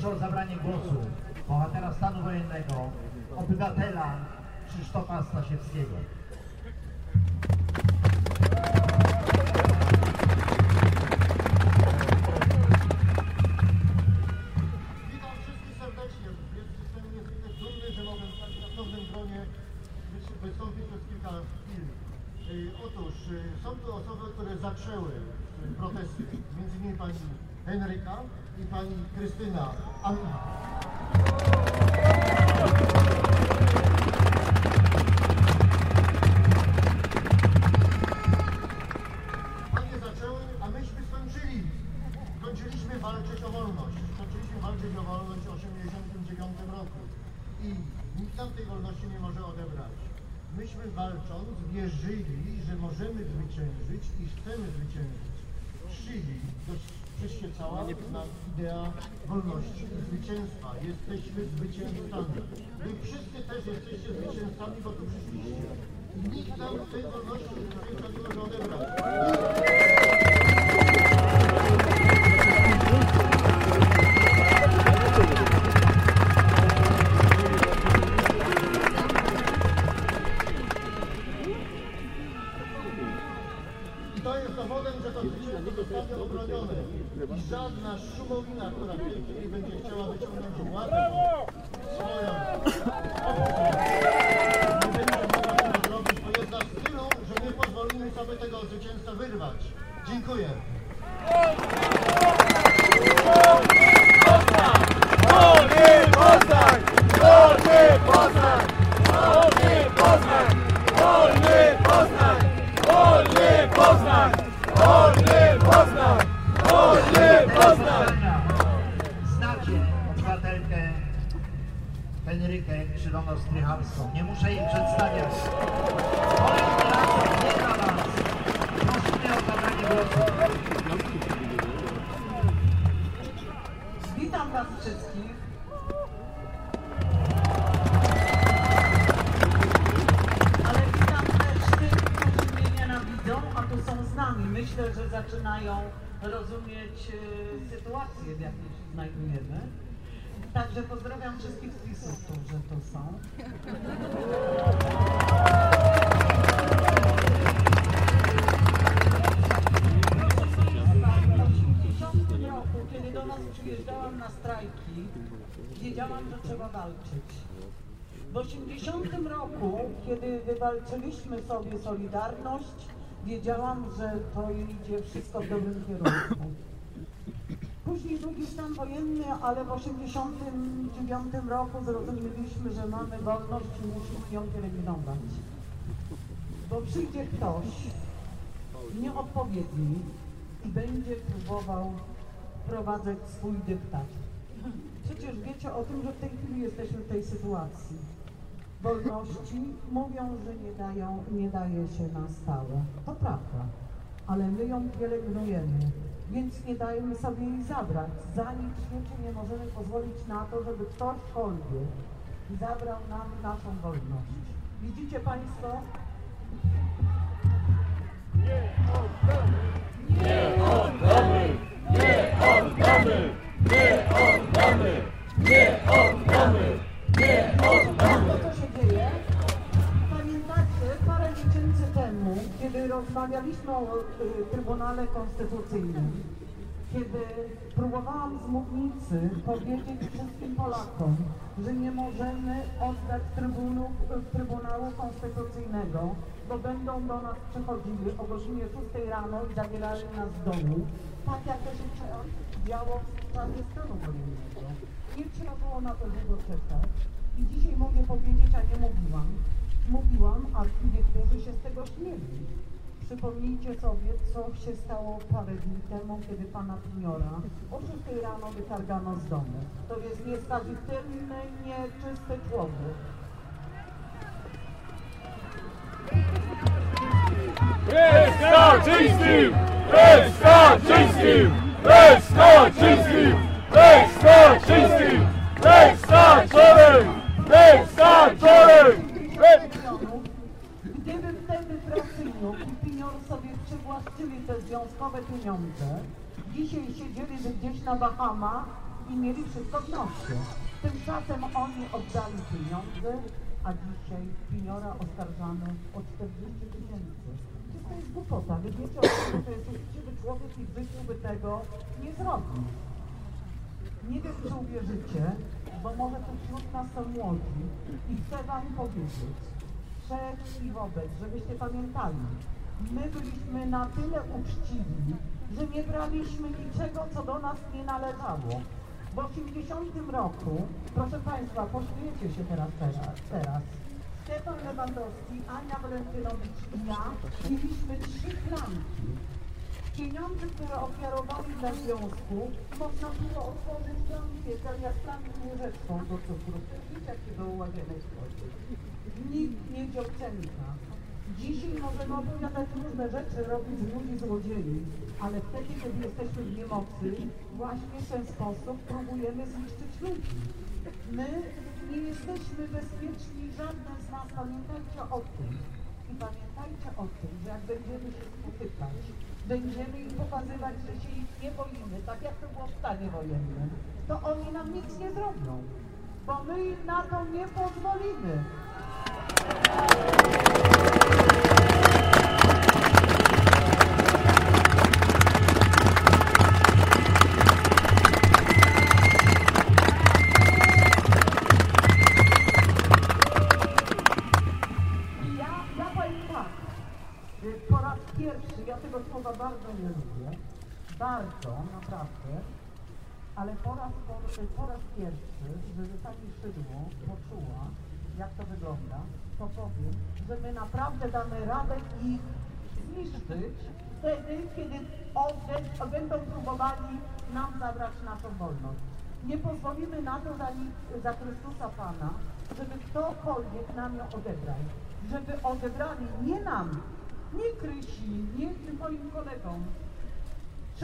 proszę o zabranie głosu bohatera stanu wojennego, obywatela Krzysztofa Stasiewskiego. Pani Henryka i pani Krystyna Anna. Panie zaczęły, a myśmy skończyli. Skończyliśmy walczyć o wolność. Skończyliśmy walczyć o wolność w 1989 roku. I nikt nam tej wolności nie może odebrać. Myśmy walcząc wierzyli, że możemy zwyciężyć i chcemy zwyciężyć. To przyświecała nam idea wolności zwycięstwa. Jesteśmy zwycięzcami. Wy wszyscy też jesteście zwycięzcami, bo tu przyszliście. Nikt nam tej wolności nie może odebrać. Wolny Poznań! Wolny Poznań! Znacie obywatelkę Henrykę Krzywono-Strychalską. Nie muszę jej przedstawiać. Pracą nie dla. Witam Was wszystkich. Ale witam też tych, którzy mnie nienawidzą, a tu są z nami. Myślę, że zaczynają rozumieć e, sytuację, w jakiej się znajdujemy. Także pozdrawiam wszystkich z którzy tu są. Na strajki, wiedziałam, że trzeba walczyć. W 80 roku, kiedy wywalczyliśmy sobie Solidarność, wiedziałam, że to idzie wszystko w dobrym kierunku. Później drugi stan wojenny, ale w 89 roku zrozumieliśmy, że mamy wolność i musimy ją pielęgnować. Bo przyjdzie ktoś nieodpowiedni i będzie próbował wprowadzać swój dyktat. Przecież wiecie o tym, że w tej chwili jesteśmy w tej sytuacji. Wolności mówią, że nie, dają, nie daje się na stałe. To prawda, ale my ją pielęgnujemy, więc nie dajemy sobie jej zabrać. Za nic świecie nie możemy pozwolić na to, żeby ktośkolwiek zabrał nam naszą wolność. Widzicie Państwo? Nie oddamy! Nie oddamy! Nie oddamy! Nie oddamy! Nie oddamy! To, co się dzieje, pamiętacie parę miesięcy temu, kiedy rozmawialiśmy o y, Trybunale Konstytucyjnym, kiedy próbowałam z mównicy powiedzieć wszystkim Polakom, że nie możemy oddać Trybunu, Trybunału Konstytucyjnego, bo będą do nas przychodzili o godzinie 6 rano i zabierali nas z domu, tak jak to się działo w czasie stanu wojennego. Nie trzeba było na to długo czekać. I dzisiaj mogę powiedzieć, a nie mówiłam. Mówiłam, a niektórzy się z tego śmieli. Przypomnijcie sobie, co się stało parę dni temu, kiedy pana Piniora o 6 rano wytargano z domu. To jest nieskazitelny, nieczysty człowiek. Bez Kaczyńskim! Bez Kaczyńskim! Bez Kaczyńskim! Bez Kaczyńskim! Bez Kaczyńskim! Bez Kaczyńskim! milionów, gdyby wtedy Frasyniuk i Pinior sobie przywłaszczyli te związkowe pieniądze, dzisiaj siedzieliby gdzieś na Bahamach i mieli wszystko w nosie. Tymczasem oni oddali pieniądze, a dzisiaj juniora oskarżamy o 40 tysięcy. To jest głupota. Wy wiecie o tym, że jest uczciwy człowiek i w by tego nie zrobił. Nie wiem, czy uwierzycie, bo może tu wśród nas są młodzi i chcę wam powiedzieć, przed i wobec, żebyście pamiętali, my byliśmy na tyle uczciwi, że nie braliśmy niczego, co do nas nie należało. W 80 roku, proszę Państwa, pośmiejecie się teraz, teraz, teraz. Stefan Lewandowski, Ania Walentynowicz i ja mieliśmy trzy klamki. Pieniądze, które ofiarowali dla związku, można było otworzyć klamkę zamiast klamki łyżeczką do cukru. Wiecie, jak się do łazienek wchodzi. Nikt nie wziął cennika. Dzisiaj możemy opowiadać różne rzeczy, robić ludzi złodziei, ale wtedy, kiedy jesteśmy w niemocy, właśnie w ten sposób próbujemy zniszczyć ludzi. My nie jesteśmy bezpieczni, żaden z nas. Pamiętajcie o tym. I pamiętajcie o tym, że jak będziemy się spotykać, będziemy im pokazywać, że się ich nie boimy, tak jak to było w stanie wojennym, to oni nam nic nie zrobią, bo my im na to nie pozwolimy. Ale po raz, po, po raz pierwszy, żeby pani Szydło poczuła, jak to wygląda, to powiem, że my naprawdę damy radę ich zniszczyć wtedy, kiedy będą próbowali nam zabrać naszą wolność. Nie pozwolimy na to za, za Chrystusa Pana, żeby ktokolwiek nam ją odebrał. Żeby odebrali nie nam, nie Krysi, nie moim kolegom,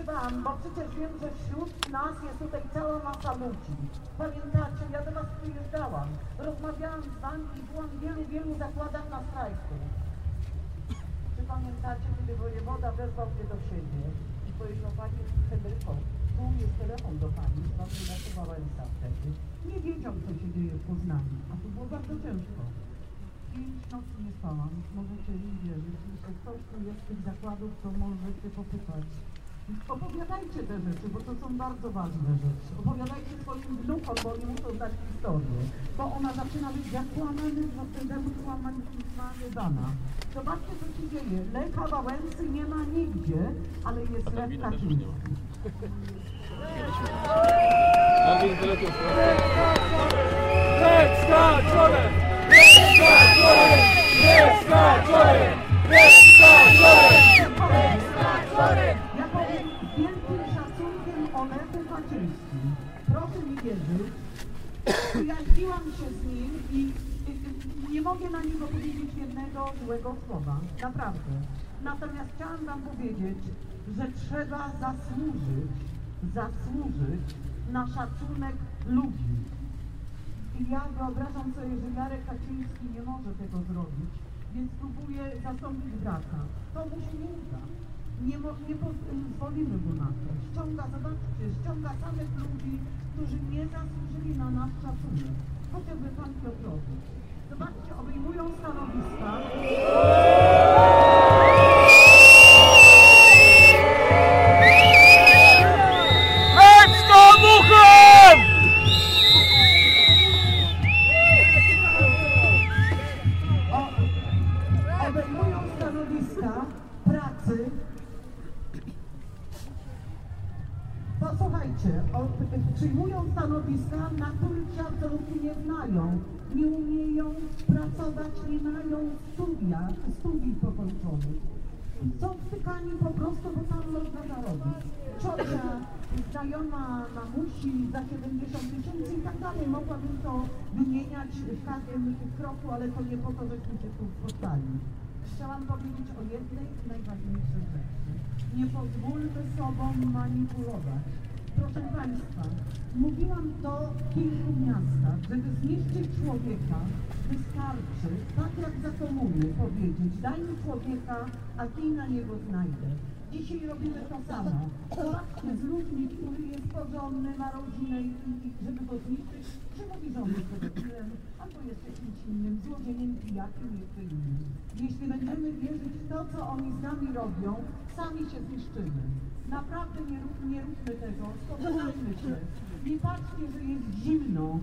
wam, bo przecież wiem, że wśród nas jest tutaj cała masa ludzi. Pamiętacie, ja do was przyjeżdżałam, rozmawiałam z wami i byłam w wielu, wielu zakładach na strajku. Czy pamiętacie, kiedy wojewoda wezwał mnie do siebie i powiedział, Pani Henryko, tu jest telefon do Pani, Pan Ignacego Wałęsa wtedy. Nie wiedział, co się dzieje w Poznaniu, a tu było bardzo ciężko. Pięć nocy nie spałam, możecie mi wierzyć, jeśli ktoś tu jest z tych zakładów, to możecie popytać. Opowiadajcie te rzeczy, bo to są bardzo ważne rzeczy. Opowiadajcie swoim wnukom, bo oni muszą znać historię. Bo ona zaczyna być zakłamany, zakłamany dana. Zobaczcie, co się dzieje. Lecha Wałęsy nie ma nigdzie, ale jest Lech Kaczyński. Lech skaczony! Lech skaczony! Lech skaczony! Ja powiem z wielkim szacunkiem o Lechu Kaczyńskim. Proszę mi wierzyć, przyjaźniłam się z nim i nie mogę na niego powiedzieć jednego złego słowa. Naprawdę. Natomiast chciałam wam powiedzieć, że trzeba zasłużyć, zasłużyć na szacunek ludzi. I ja wyobrażam sobie, że Jarek Kaczyński nie może tego zrobić, więc próbuje zastąpić brata. To mu się nie uda. Nie, nie pozwolimy mu na to. Ściąga, zobaczcie, ściąga samych ludzi, którzy nie zasłużyli na nasz szacunek. Chociażby pan Piotrowicz. Zobaczcie, obejmują stanowiska. Przyjmują stanowiska, na których absolutnie nie znają. Nie umieją pracować, nie mają studia, studiów pokończonych. Są wtykani po prostu, bo tam można zarobić. Ciocia, znajoma mamusi za 70 tysięcy i tak dalej. Mogłabym to wymieniać w każdym kroku, ale to nie po to, żeśmy się tu spotkali. Chciałam powiedzieć o jednej najważniejszej rzeczy. Nie pozwólmy sobą manipulować. Proszę Państwa, mówiłam to w kilku miastach, żeby zniszczyć człowieka, wystarczy, tak jak za komuny powiedzieć, daj mi człowieka, a na niego znajdę. Dzisiaj robimy to samo. Zobaczcie, z ludźmi, który jest porządny, ma rodzinę i, i żeby go zniszczyć, czy mówi, że on jest pedofilem, albo jest jakimś innym złodziejem, pijakiem, jeszcze innym. Jeśli będziemy wierzyć w to, co oni z nami robią, sami się zniszczymy. Naprawdę nie, rób, nie róbmy tego, spotkajmy się. Nie patrzcie, że jest zimno.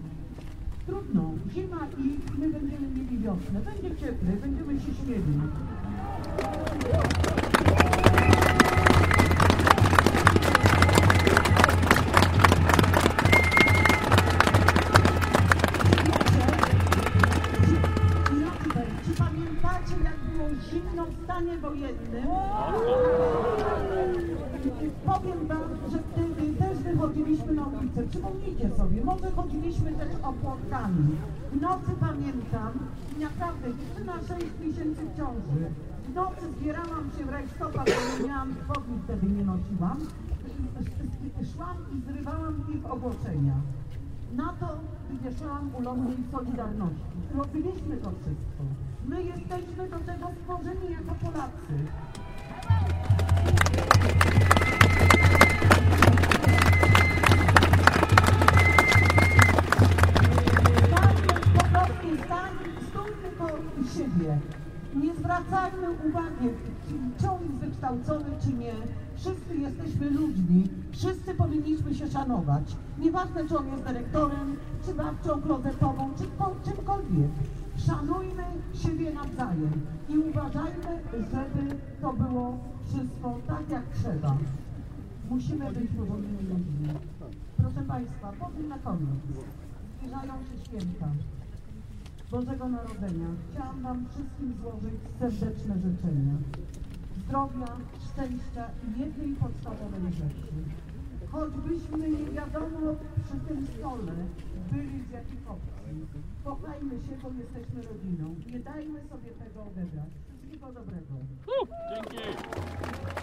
Trudno, zima i my będziemy mieli wiosnę. Będzie cieplej, będziemy się śmieli. Inaczej, czy pamiętacie, jak było zimno w stanie wojennym? Powiem wam, że wtedy też wychodziliśmy na ulicę. Przypomnijcie sobie, może chodziliśmy też opłotkami. W nocy pamiętam, naprawdę, dziewczyna 6 miesięcy w ciąży. W nocy zbierałam się w rajstopach, bo miałam spodni wtedy nie nosiłam. Szłam i zrywałam ich ogłoszenia. Na to wieszałam ulotki Solidarności. Robiliśmy to wszystko. My jesteśmy do tego stworzeni jako Polacy. On jest wykształcony, czy nie. Wszyscy jesteśmy ludźmi, wszyscy powinniśmy się szanować. Nieważne, czy on jest dyrektorem, czy babcią klozetową, czy po- czymkolwiek. Szanujmy siebie nawzajem i uważajmy, żeby to było wszystko tak, jak trzeba. Musimy być porządnymi ludźmi. Proszę Państwa, powiem na koniec. Zbliżają się święta Bożego Narodzenia. Chciałam Wam wszystkim złożyć serdeczne życzenia. Zdrowia, szczęścia i jednej podstawowej rzeczy. Choćbyśmy nie wiadomo przy tym stole byli z jakich opcji. Kochajmy się, bo jesteśmy rodziną. Nie dajmy sobie tego odebrać. Wszystkiego dobrego. Dzięki.